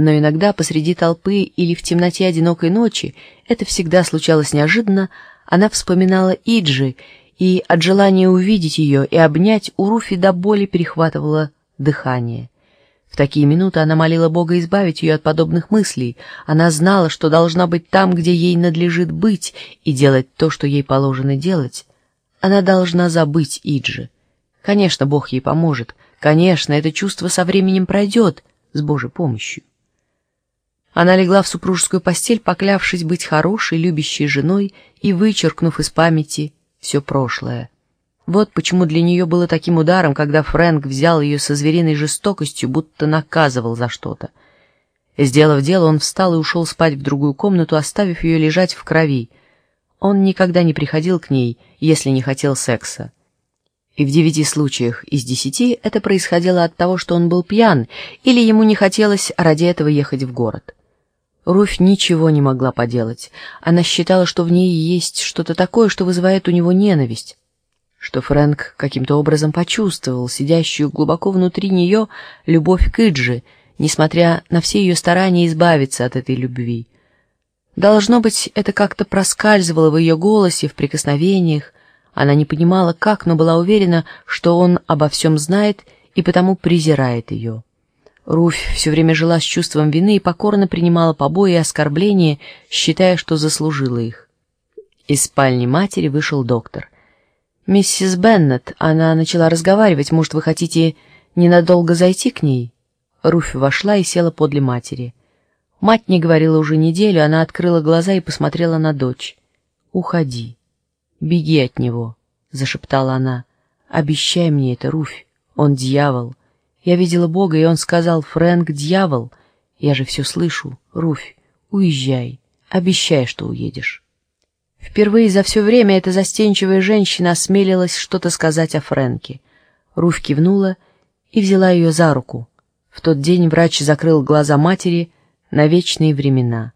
Но иногда посреди толпы или в темноте одинокой ночи, это всегда случалось неожиданно, она вспоминала Иджи, и от желания увидеть ее и обнять у Руфи до боли перехватывало дыхание. В такие минуты она молила Бога избавить ее от подобных мыслей. Она знала, что должна быть там, где ей надлежит быть, и делать то, что ей положено делать. Она должна забыть Иджи. Конечно, Бог ей поможет. Конечно, это чувство со временем пройдет, с Божьей помощью. Она легла в супружескую постель, поклявшись быть хорошей, любящей женой и вычеркнув из памяти все прошлое. Вот почему для нее было таким ударом, когда Фрэнк взял ее со звериной жестокостью, будто наказывал за что-то. Сделав дело, он встал и ушел спать в другую комнату, оставив ее лежать в крови. Он никогда не приходил к ней, если не хотел секса. И в девяти случаях из десяти это происходило от того, что он был пьян, или ему не хотелось ради этого ехать в город. Руфь ничего не могла поделать. Она считала, что в ней есть что-то такое, что вызывает у него ненависть, что Фрэнк каким-то образом почувствовал сидящую глубоко внутри нее любовь к Иджи, несмотря на все ее старания избавиться от этой любви. Должно быть, это как-то проскальзывало в ее голосе, в прикосновениях. Она не понимала, как, но была уверена, что он обо всем знает и потому презирает ее. Руфь все время жила с чувством вины и покорно принимала побои и оскорбления, считая, что заслужила их. Из спальни матери вышел доктор. «Миссис Беннет, она начала разговаривать, может, вы хотите ненадолго зайти к ней?» Руфь вошла и села подле матери. Мать не говорила уже неделю, она открыла глаза и посмотрела на дочь. «Уходи. Беги от него», — зашептала она. «Обещай мне это, Руфь. Он дьявол. Я видела Бога, и он сказал, «Фрэнк, дьявол!» Я же все слышу. Руфь, уезжай. Обещай, что уедешь. Впервые за все время эта застенчивая женщина осмелилась что-то сказать о Фрэнке. Руфь кивнула и взяла ее за руку. В тот день врач закрыл глаза матери на вечные времена.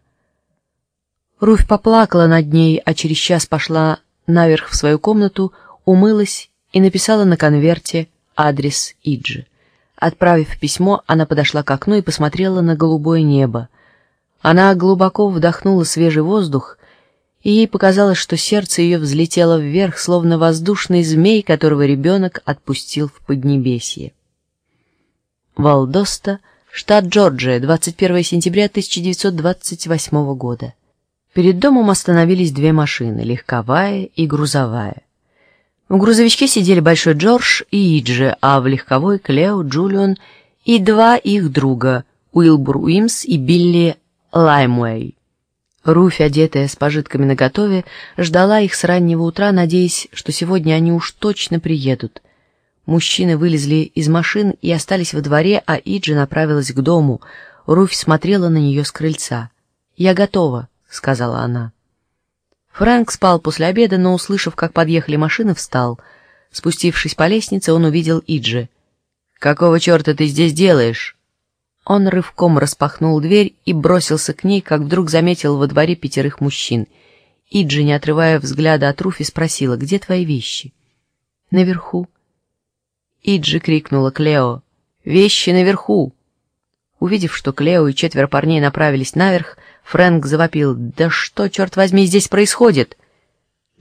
Руфь поплакала над ней, а через час пошла наверх в свою комнату, умылась и написала на конверте адрес Иджи. Отправив письмо, она подошла к окну и посмотрела на голубое небо. Она глубоко вдохнула свежий воздух, и ей показалось, что сердце ее взлетело вверх, словно воздушный змей, которого ребенок отпустил в Поднебесье. Валдоста, штат Джорджия, 21 сентября 1928 года. Перед домом остановились две машины, легковая и грузовая. В грузовичке сидели Большой Джордж и Иджи, а в легковой Клео, Джулиан и два их друга, Уилбур Уимс и Билли Лаймуэй. Руфь, одетая с пожитками наготове, ждала их с раннего утра, надеясь, что сегодня они уж точно приедут. Мужчины вылезли из машин и остались во дворе, а Иджи направилась к дому. Руфь смотрела на нее с крыльца. «Я готова», — сказала она. Фрэнк спал после обеда, но, услышав, как подъехали машины, встал. Спустившись по лестнице, он увидел Иджи. «Какого черта ты здесь делаешь?» Он рывком распахнул дверь и бросился к ней, как вдруг заметил во дворе пятерых мужчин. Иджи, не отрывая взгляда от Руфи, спросила, «Где твои вещи?» «Наверху». Иджи крикнула Клео, «Вещи наверху!» Увидев, что Клео и четверо парней направились наверх, Фрэнк завопил «Да что, черт возьми, здесь происходит?»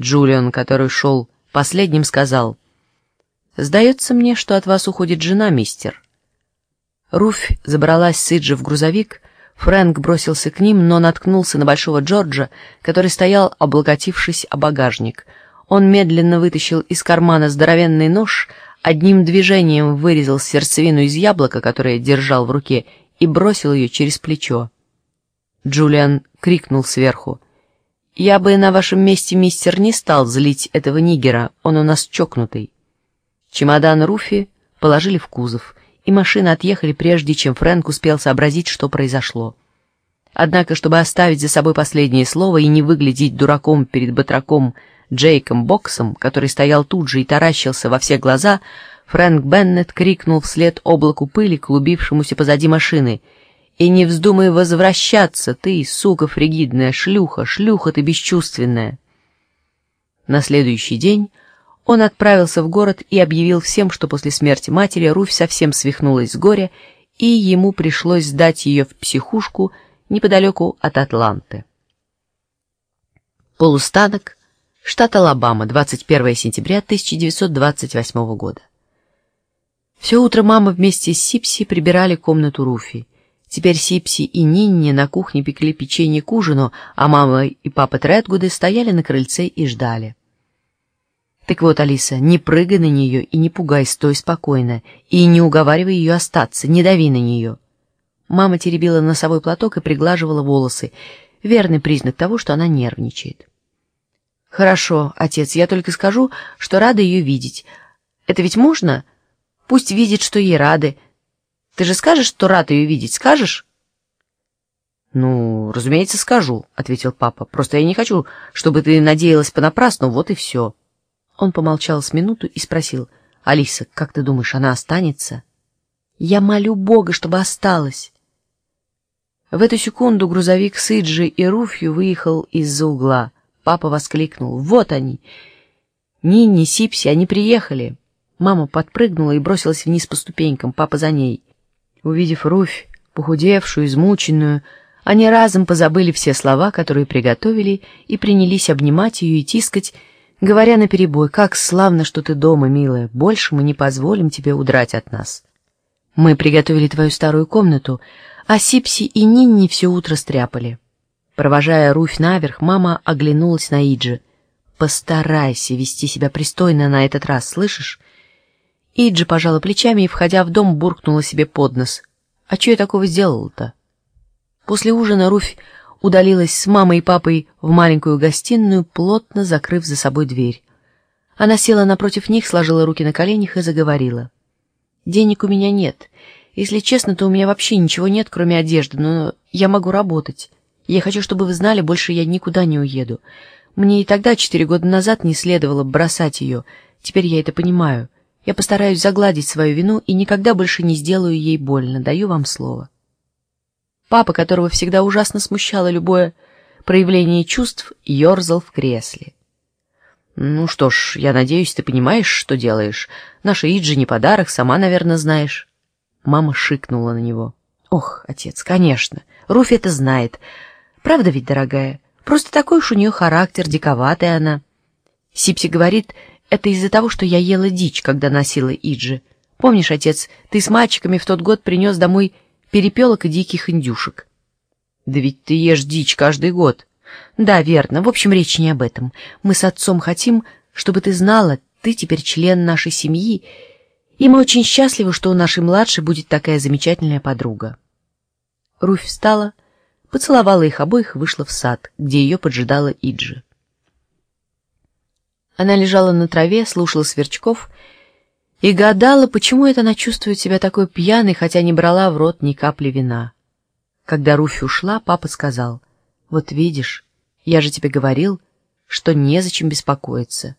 Джулиан, который шел последним, сказал «Сдается мне, что от вас уходит жена, мистер». Руфь забралась с Иджи в грузовик, Фрэнк бросился к ним, но наткнулся на большого Джорджа, который стоял, облокотившись о багажник. Он медленно вытащил из кармана здоровенный нож, одним движением вырезал сердцевину из яблока, которое держал в руке, и бросил ее через плечо. Джулиан крикнул сверху. «Я бы на вашем месте, мистер, не стал злить этого нигера, он у нас чокнутый». Чемодан Руфи положили в кузов, и машины отъехали прежде, чем Фрэнк успел сообразить, что произошло. Однако, чтобы оставить за собой последнее слово и не выглядеть дураком перед батраком Джейком Боксом, который стоял тут же и таращился во все глаза, Фрэнк Беннет крикнул вслед облаку пыли, клубившемуся позади машины — и не вздумай возвращаться, ты, сука фригидная, шлюха, шлюха ты бесчувственная. На следующий день он отправился в город и объявил всем, что после смерти матери Руфь совсем свихнулась с горя и ему пришлось сдать ее в психушку неподалеку от Атланты. Полустанок, штат Алабама, 21 сентября 1928 года. Все утро мама вместе с Сипси прибирали комнату Руфи. Теперь Сипси и Нинни на кухне пекли печенье к ужину, а мама и папа Тредгуды стояли на крыльце и ждали. Так вот, Алиса, не прыгай на нее и не пугай, стой спокойно, и не уговаривай ее остаться, не дави на нее. Мама теребила носовой платок и приглаживала волосы, верный признак того, что она нервничает. «Хорошо, отец, я только скажу, что рада ее видеть. Это ведь можно? Пусть видит, что ей рады. Ты же скажешь, что рад ее видеть, скажешь?» «Ну, разумеется, скажу», — ответил папа. «Просто я не хочу, чтобы ты надеялась понапрасну, вот и все». Он помолчал с минуту и спросил. «Алиса, как ты думаешь, она останется?» «Я молю Бога, чтобы осталась». В эту секунду грузовик с Иджи и Руфью выехал из-за угла. Папа воскликнул. «Вот они!» «Нинни, Сипси, они приехали!» Мама подпрыгнула и бросилась вниз по ступенькам, папа за ней. Увидев Руфь, похудевшую, измученную, они разом позабыли все слова, которые приготовили, и принялись обнимать ее и тискать, говоря наперебой, «Как славно, что ты дома, милая! Больше мы не позволим тебе удрать от нас!» «Мы приготовили твою старую комнату, а Сипси и Нинни все утро стряпали». Провожая Руфь наверх, мама оглянулась на Иджи. «Постарайся вести себя пристойно на этот раз, слышишь?» Иджи пожала плечами и, входя в дом, буркнула себе под нос. «А что я такого сделала-то?» После ужина Руфь удалилась с мамой и папой в маленькую гостиную, плотно закрыв за собой дверь. Она села напротив них, сложила руки на коленях и заговорила. «Денег у меня нет. Если честно, то у меня вообще ничего нет, кроме одежды, но я могу работать. Я хочу, чтобы вы знали, больше я никуда не уеду. Мне и тогда, четыре года назад, не следовало бросать ее. Теперь я это понимаю. Я постараюсь загладить свою вину и никогда больше не сделаю ей больно, даю вам слово. Папа, которого всегда ужасно смущало любое проявление чувств, ерзал в кресле. «Ну что ж, я надеюсь, ты понимаешь, что делаешь. Наша Иджи не подарок, сама, наверное, знаешь». Мама шикнула на него. «Ох, отец, конечно, Руфи это знает. Правда ведь, дорогая? Просто такой уж у нее характер, диковатая она. Сипси говорит, это из-за того, что я ела дичь, когда носила Иджи. Помнишь, отец, ты с мальчиками в тот год принес домой перепелок и диких индюшек? Да ведь ты ешь дичь каждый год. Да, верно. В общем, речь не об этом. Мы с отцом хотим, чтобы ты знала, ты теперь член нашей семьи, и мы очень счастливы, что у нашей младшей будет такая замечательная подруга. Руфь встала, поцеловала их обоих и вышла в сад, где ее поджидала Иджи. Она лежала на траве, слушала сверчков и гадала, почему это она чувствует себя такой пьяной, хотя не брала в рот ни капли вина. Когда Руфь ушла, папа сказал, «Вот видишь, я же тебе говорил, что незачем беспокоиться».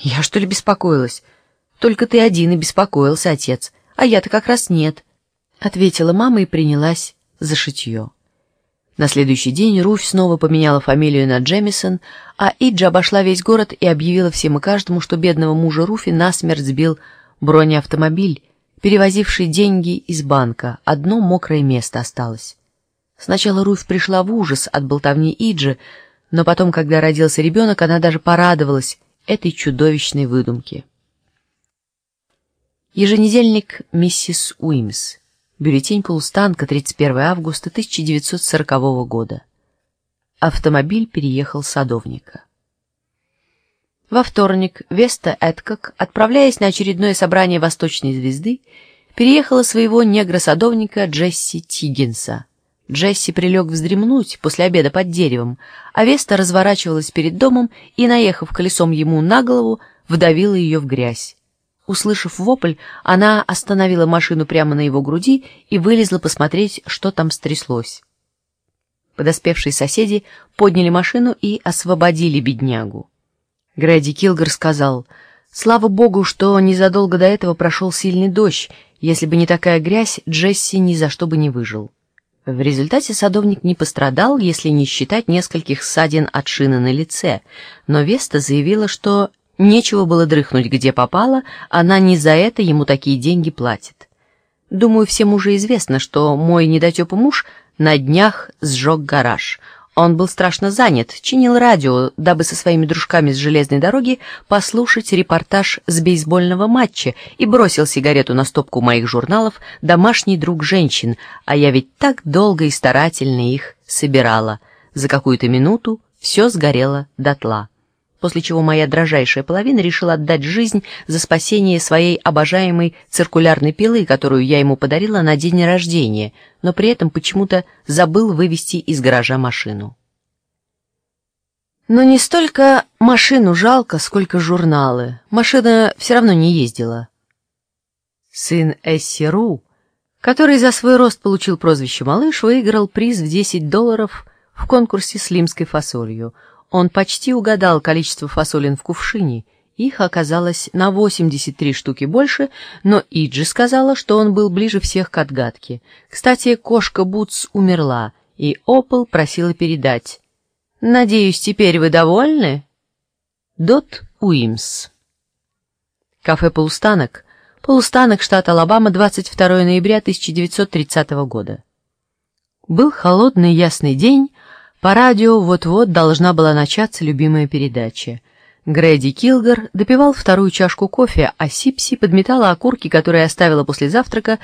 «Я что ли беспокоилась? Только ты один и беспокоился, отец, а я-то как раз нет», — ответила мама и принялась за шитье. На следующий день Руфь снова поменяла фамилию на Джемисон, а Иджи обошла весь город и объявила всем и каждому, что бедного мужа Руфи насмерть сбил бронеавтомобиль, перевозивший деньги из банка. Одно мокрое место осталось. Сначала Руфь пришла в ужас от болтовни Иджи, но потом, когда родился ребенок, она даже порадовалась этой чудовищной выдумке. Еженедельник «Миссис Уимс». Бюллетень полустанка 31 августа 1940 года. Автомобиль переехал садовника. Во вторник Веста Эдкок, отправляясь на очередное собрание Восточной звезды, переехала своего негра-садовника Джесси Тиггинса. Джесси прилег вздремнуть после обеда под деревом, а Веста разворачивалась перед домом и, наехав колесом ему на голову, вдавила ее в грязь. Услышав вопль, она остановила машину прямо на его груди и вылезла посмотреть, что там стряслось. Подоспевшие соседи подняли машину и освободили беднягу. Грэди Килгар сказал, «Слава богу, что незадолго до этого прошел сильный дождь. Если бы не такая грязь, Джесси ни за что бы не выжил». В результате садовник не пострадал, если не считать нескольких ссадин от шины на лице, но Веста заявила, что Нечего было дрыхнуть, где попало, она не за это ему такие деньги платит. Думаю, всем уже известно, что мой недотепый муж на днях сжег гараж. Он был страшно занят, чинил радио, дабы со своими дружками с железной дороги послушать репортаж с бейсбольного матча и бросил сигарету на стопку моих журналов «Домашний друг женщин», а я ведь так долго и старательно их собирала. За какую-то минуту все сгорело дотла после чего моя дрожайшая половина решила отдать жизнь за спасение своей обожаемой циркулярной пилы, которую я ему подарила на день рождения, но при этом почему-то забыл вывести из гаража машину. Но не столько машину жалко, сколько журналы. Машина все равно не ездила. Сын Эсси Ру, который за свой рост получил прозвище «Малыш», выиграл приз в 10 долларов в конкурсе с лимской фасолью — он почти угадал количество фасолин в кувшине. Их оказалось на 83 штуки больше, но Иджи сказала, что он был ближе всех к отгадке. Кстати, кошка Бутс умерла, и Опол просила передать. «Надеюсь, теперь вы довольны?» Дот Уимс Кафе «Полустанок», Полустанок, штат Алабама, 22 ноября 1930 года. Был холодный ясный день, по радио вот-вот должна была начаться любимая передача. Грэди Килгар допивал вторую чашку кофе, а Сипси подметала окурки, которые оставила после завтрака